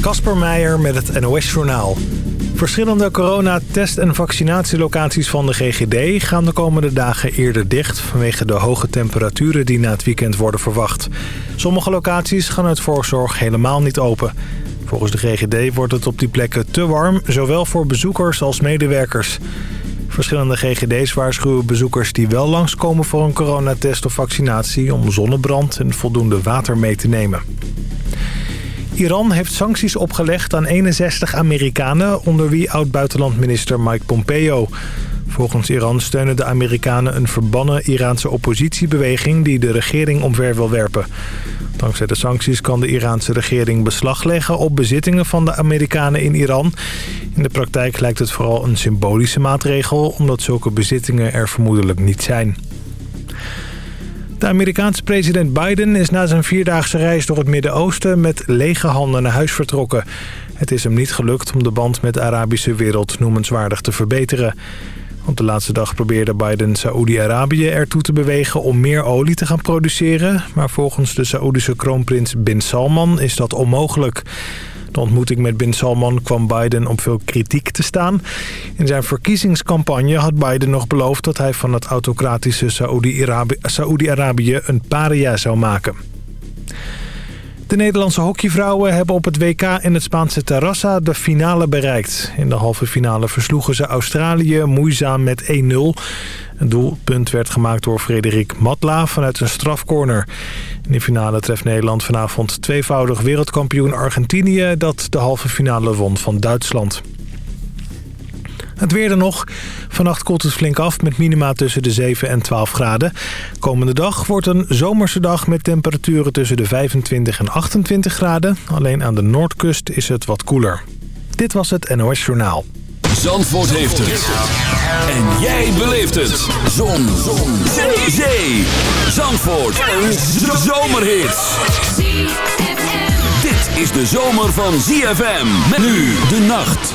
Kasper Meijer met het NOS-journaal. Verschillende coronatest- en vaccinatielocaties van de GGD gaan de komende dagen eerder dicht... vanwege de hoge temperaturen die na het weekend worden verwacht. Sommige locaties gaan uit voorzorg helemaal niet open. Volgens de GGD wordt het op die plekken te warm, zowel voor bezoekers als medewerkers. Verschillende GGD's waarschuwen bezoekers die wel langskomen voor een coronatest of vaccinatie... om zonnebrand en voldoende water mee te nemen. Iran heeft sancties opgelegd aan 61 Amerikanen... onder wie oud-buitenlandminister Mike Pompeo. Volgens Iran steunen de Amerikanen een verbannen Iraanse oppositiebeweging... die de regering omver wil werpen. Dankzij de sancties kan de Iraanse regering beslag leggen... op bezittingen van de Amerikanen in Iran. In de praktijk lijkt het vooral een symbolische maatregel... omdat zulke bezittingen er vermoedelijk niet zijn. De Amerikaanse president Biden is na zijn vierdaagse reis door het Midden-Oosten met lege handen naar huis vertrokken. Het is hem niet gelukt om de band met de Arabische wereld noemenswaardig te verbeteren. Op de laatste dag probeerde Biden Saoedi-Arabië ertoe te bewegen om meer olie te gaan produceren. Maar volgens de Saoedische kroonprins Bin Salman is dat onmogelijk. De ontmoeting met Bin Salman kwam Biden op veel kritiek te staan. In zijn verkiezingscampagne had Biden nog beloofd dat hij van het autocratische Saoedi-Arabië een paria zou maken. De Nederlandse hockeyvrouwen hebben op het WK in het Spaanse Terrassa de finale bereikt. In de halve finale versloegen ze Australië moeizaam met 1-0. Een doelpunt werd gemaakt door Frederik Matla vanuit een strafcorner. In de finale treft Nederland vanavond tweevoudig wereldkampioen Argentinië... dat de halve finale won van Duitsland. Het weer er nog. Vannacht koelt het flink af met minima tussen de 7 en 12 graden. Komende dag wordt een zomerse dag met temperaturen tussen de 25 en 28 graden. Alleen aan de noordkust is het wat koeler. Dit was het NOS Journaal. Zandvoort heeft het. En jij beleeft het. Zon. Zon. Zee. Zee. Zandvoort. Een zomerhit. Dit is de zomer van ZFM. Met nu de nacht.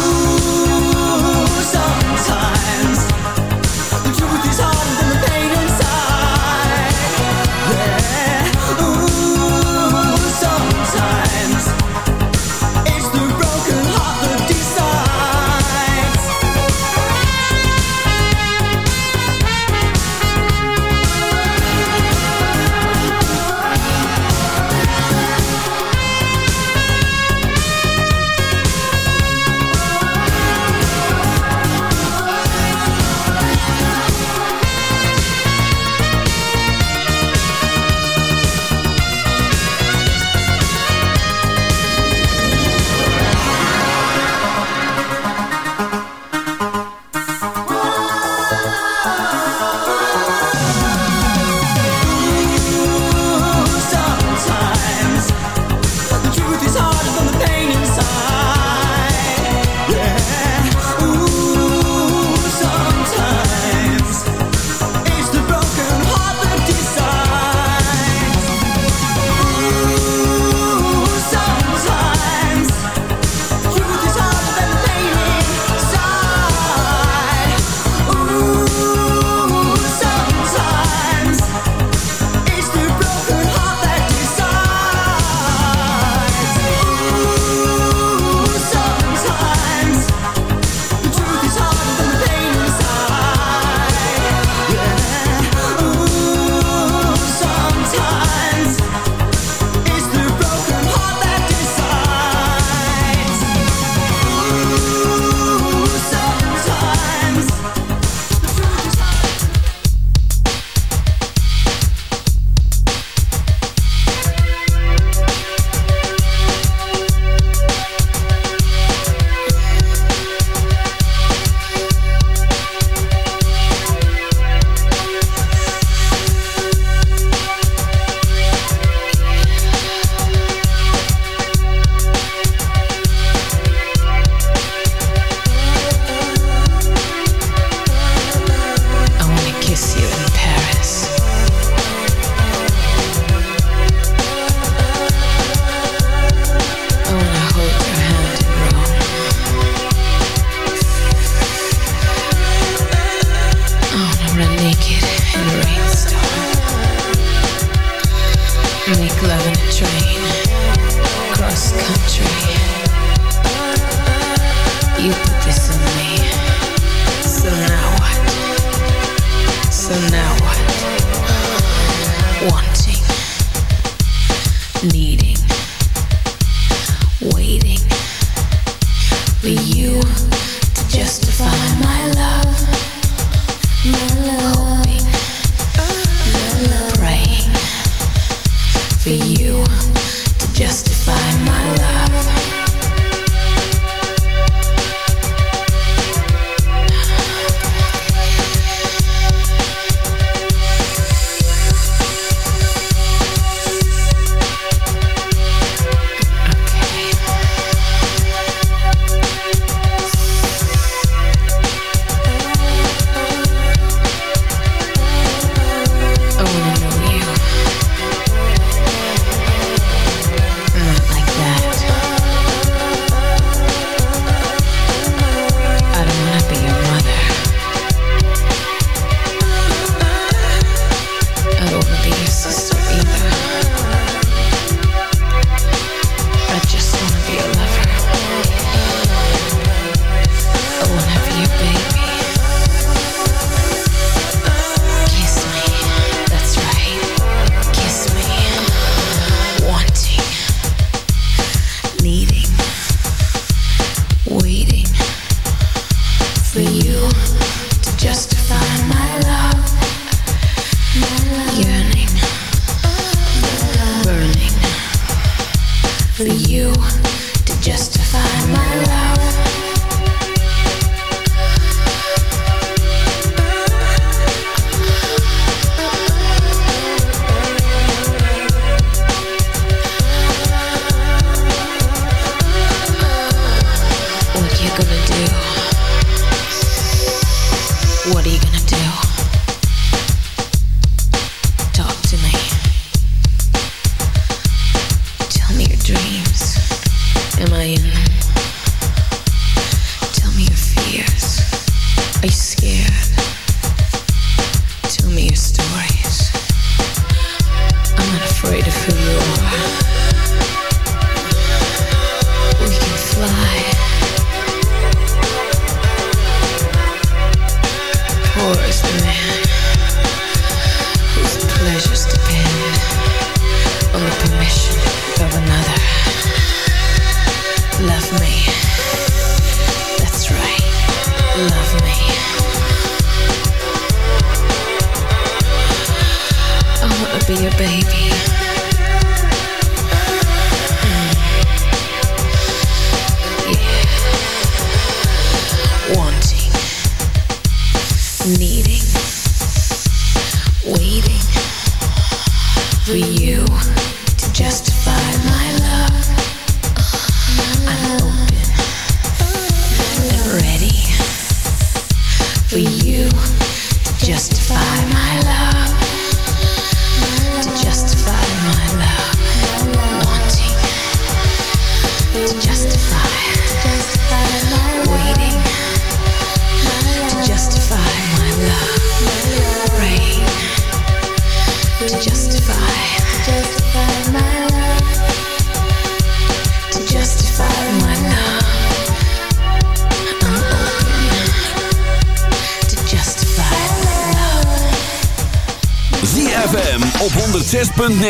baby.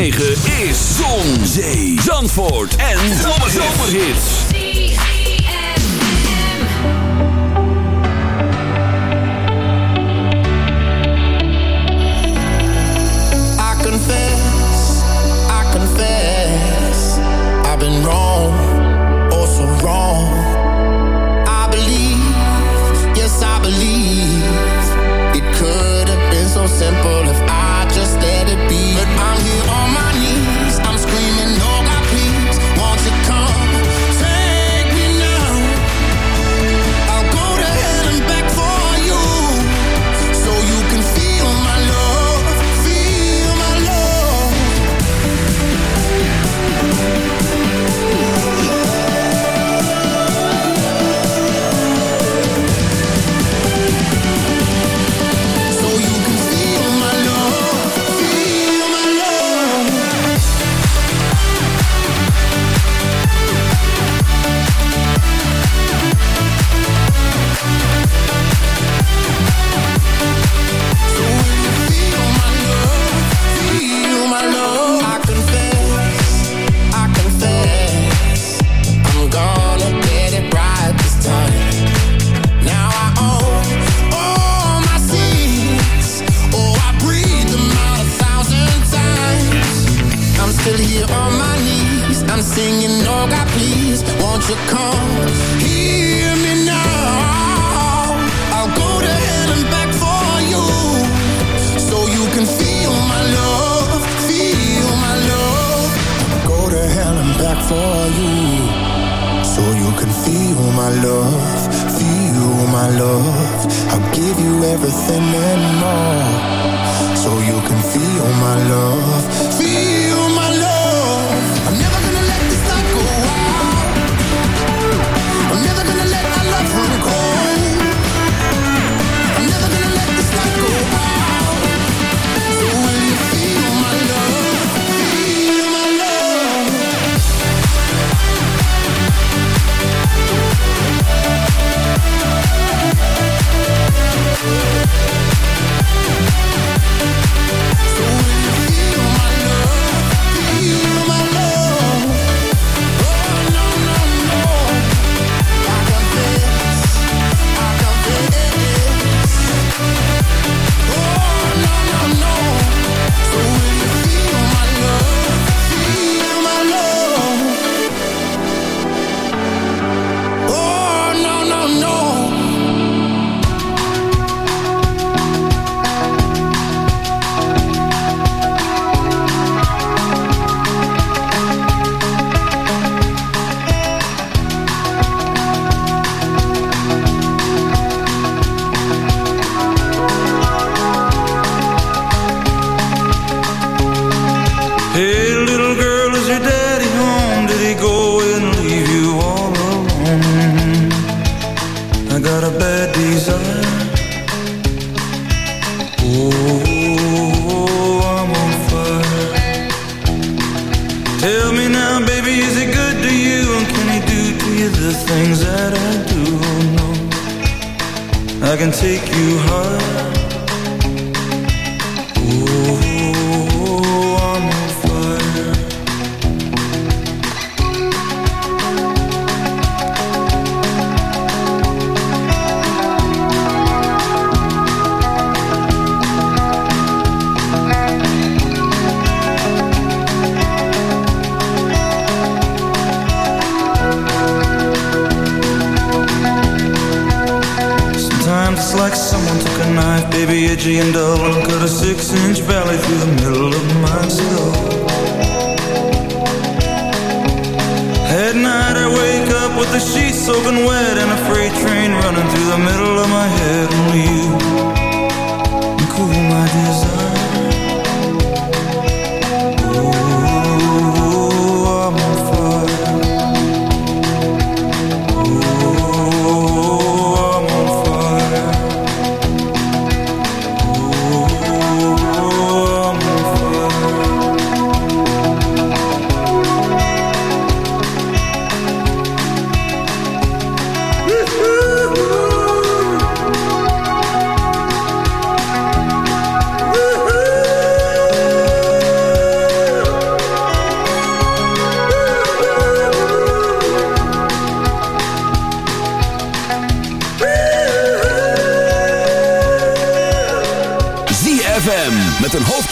9.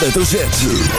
Hoofdletter Z.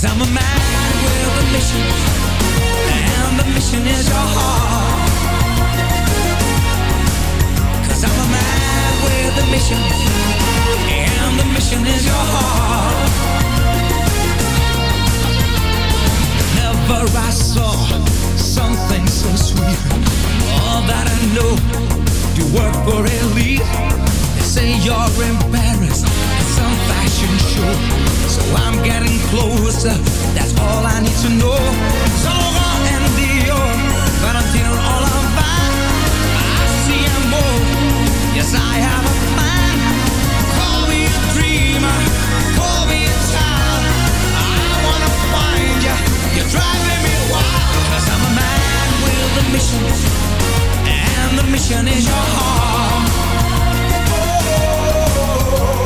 Cause I'm a man with a mission And the mission is your heart. Cause I'm a man with a mission And the mission is your heart. Never I saw something so sweet. All that I know You work for elite say you're embarrassed at some fashion show. So I'm getting closer, that's all I need to know. Saint Laurent and Dior, Valentino all on fire. I see them both, yes I have a plan. Call me a dreamer, call me a child. I wanna find you, you're driving me wild. Cause I'm a man with a mission, and the mission is your heart.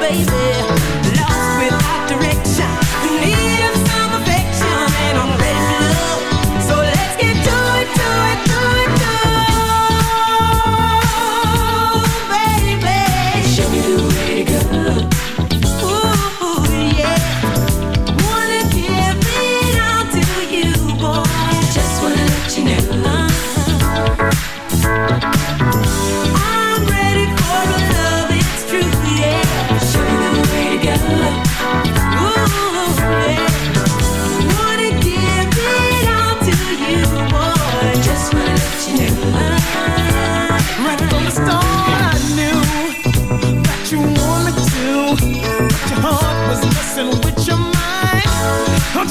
baby.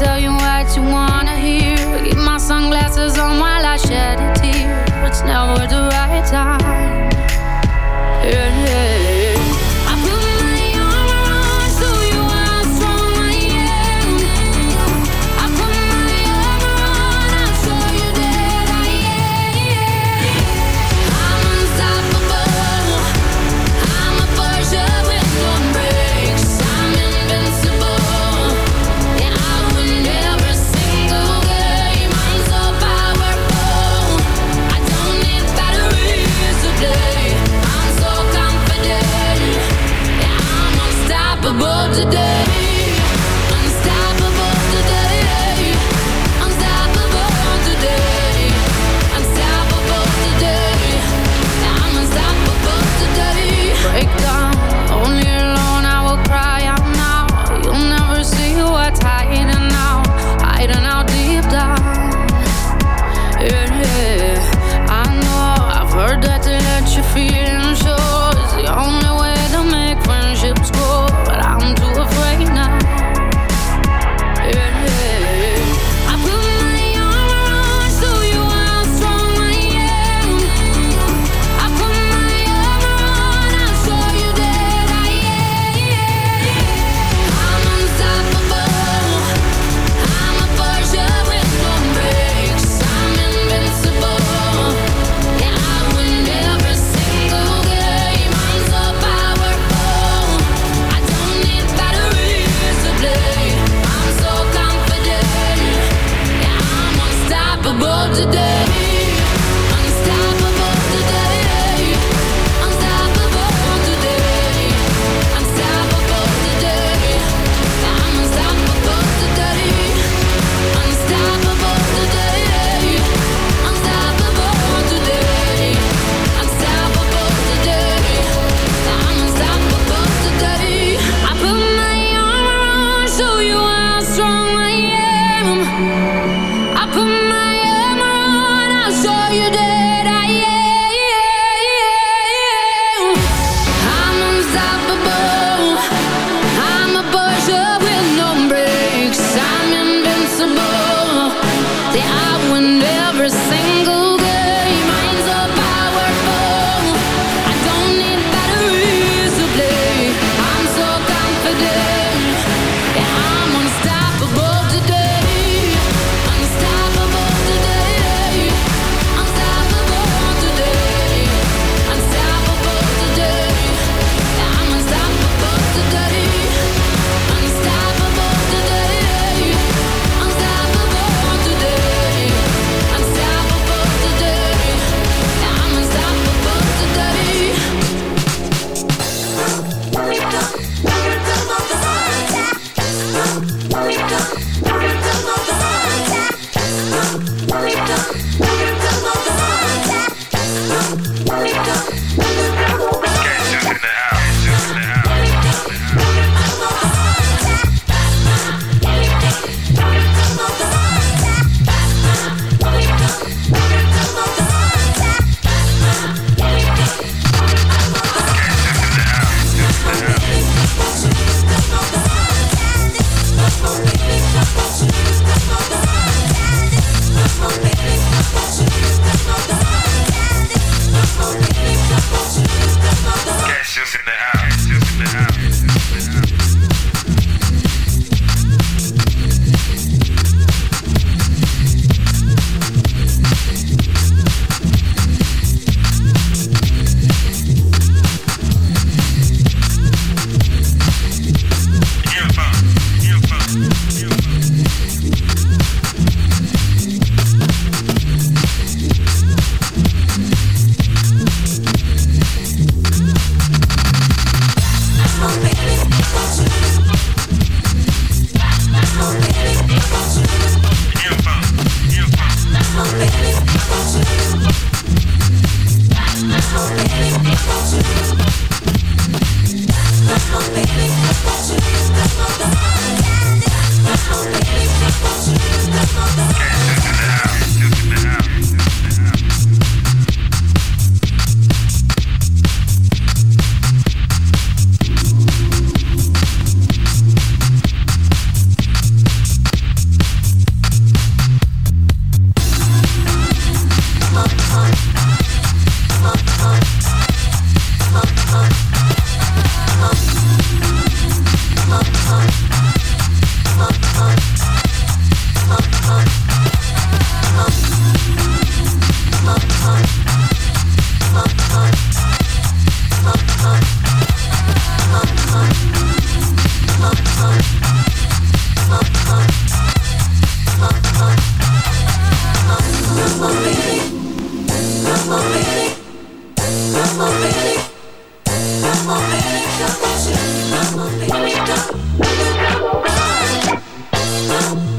tell you what you wanna hear. Keep my sunglasses on while I shed a tear. It's never the right time.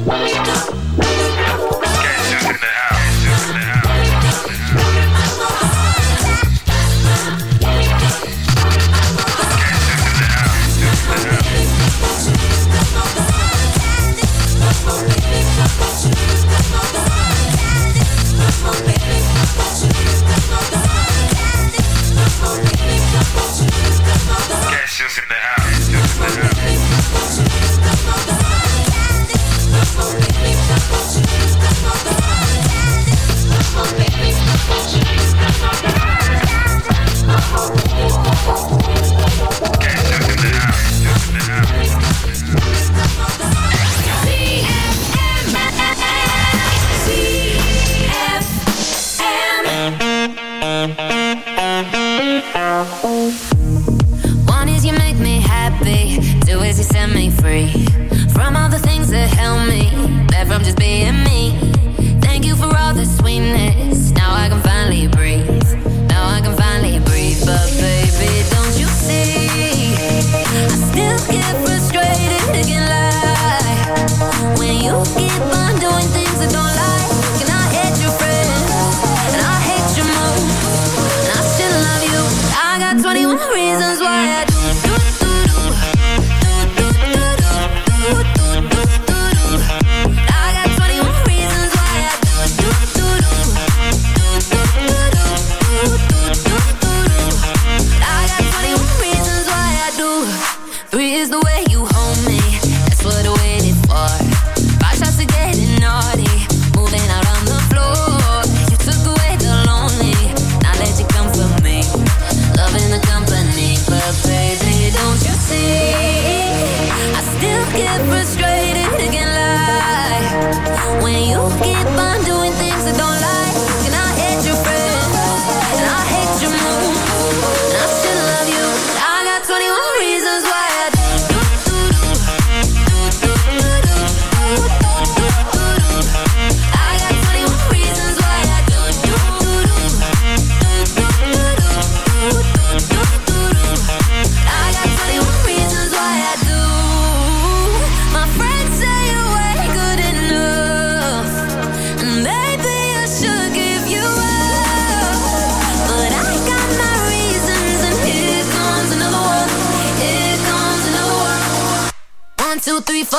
Wake up.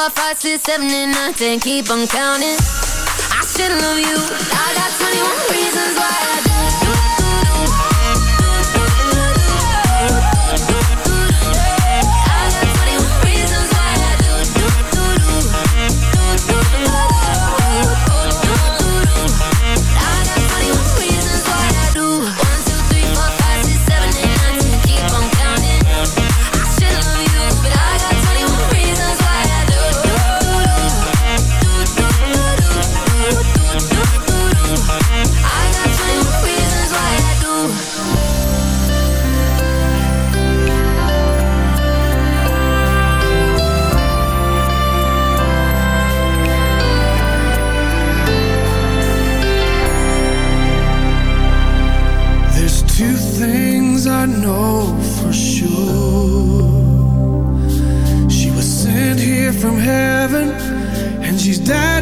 four, five, six, seven, and nine, ten. Keep on counting. I still love you. I got 21 reasons why I. she's dead.